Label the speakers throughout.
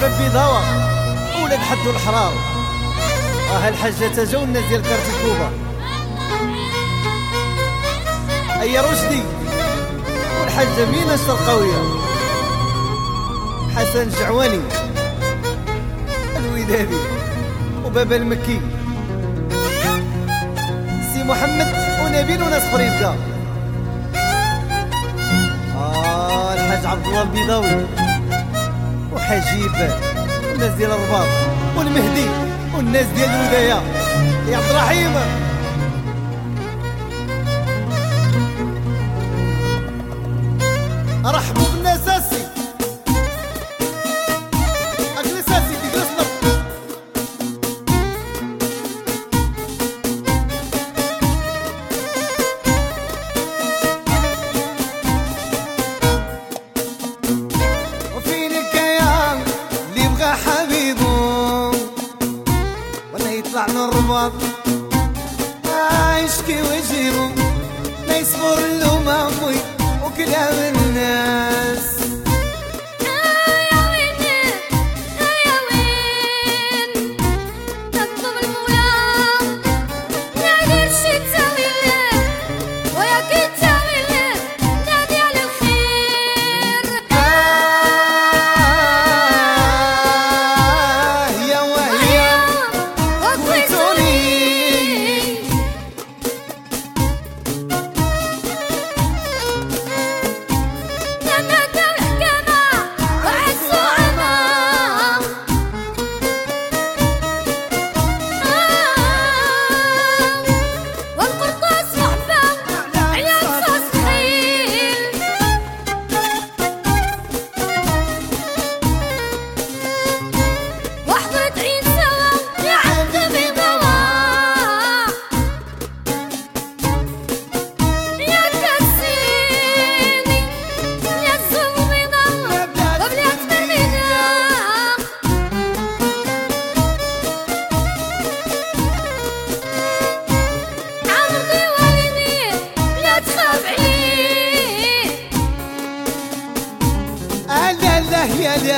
Speaker 1: حباب بيضاوة ولاد حدو الحرار آه الحاجة تجاو الناس ديال كارت الكوبا أي رشدي والحاجة مينا الشرقاوية حسن جعواني الودادي وبابا المكي. سي محمد ونبيل وناس فريدة آه الحاج عبد الله البيضاوي. وحجيب والناس ديال الرباط والمهدي والناس ديال الوداية يا عبد الرحيم. رحبوا الرباط. يشكي ويجيبه لا يصبر له مامي وكلام الناس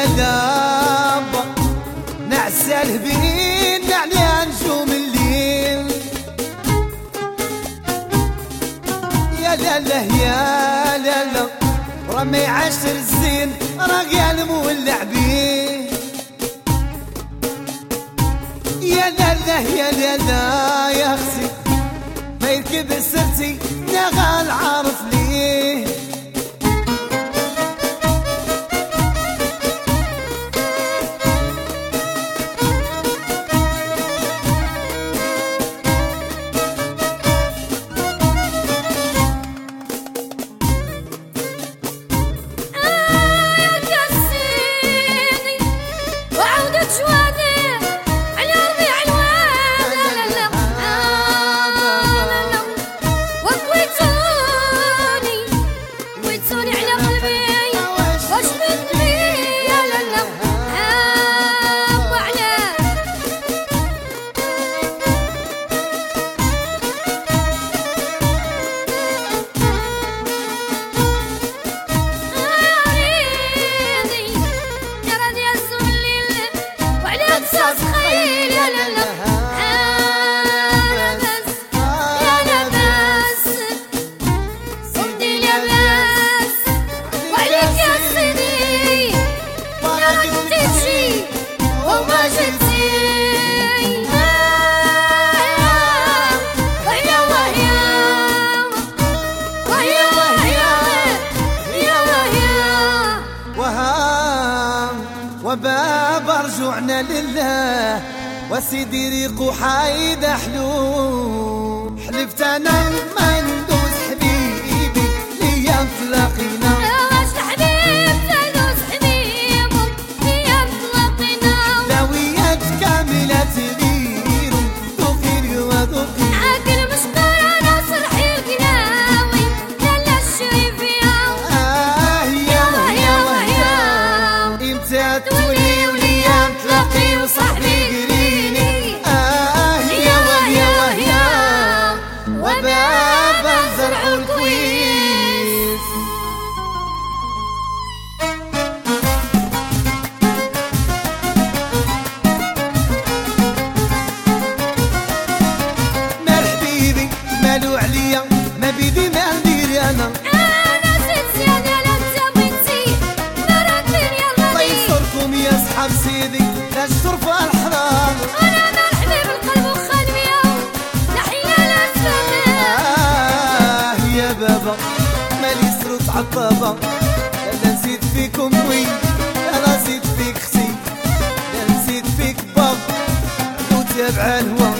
Speaker 2: لا
Speaker 1: لا نعسى الهبين نعني نجوم الليل. يا لا لا يا لا لا رمي عشر الزين رجال مولع بيه يا لا لا يا لا لا يا أختي ما يركب سرتي نغال عارف ليه. لله وسيدي ريق حايد حلو حلفت أنا ما بابا لا نسيت فيك أمي لا نسيت فيك أختي. لا نسيت فيك بابا وتابع الهوى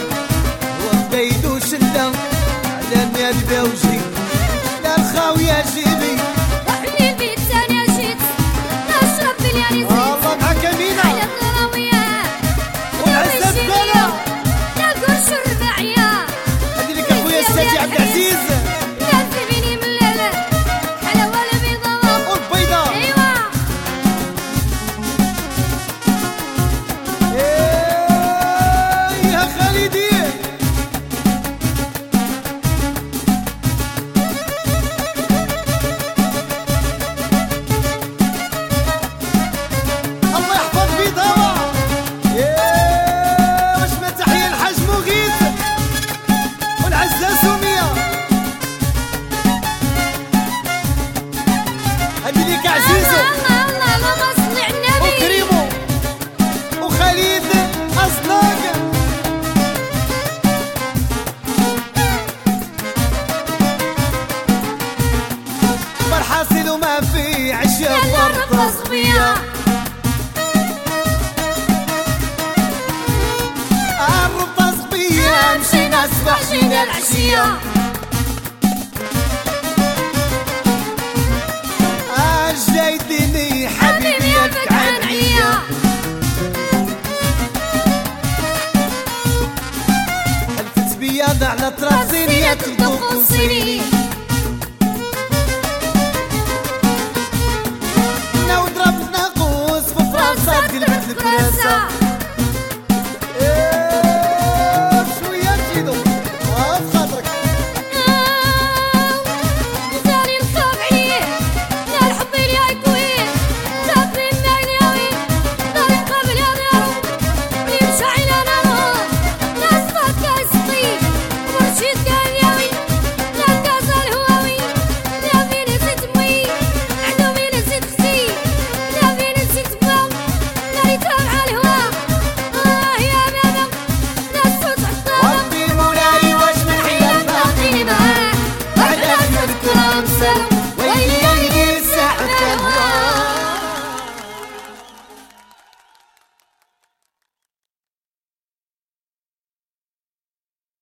Speaker 1: وبيد وشلة على مال وجهي لا الخاوية
Speaker 2: صبية
Speaker 1: الربطة صبية مشينا الصبح جينا العشية. جايدني
Speaker 2: حبيبي فتحان
Speaker 1: عن عيا حلفت بيا على
Speaker 2: راسية تدق الصيني. Zilbet li purezza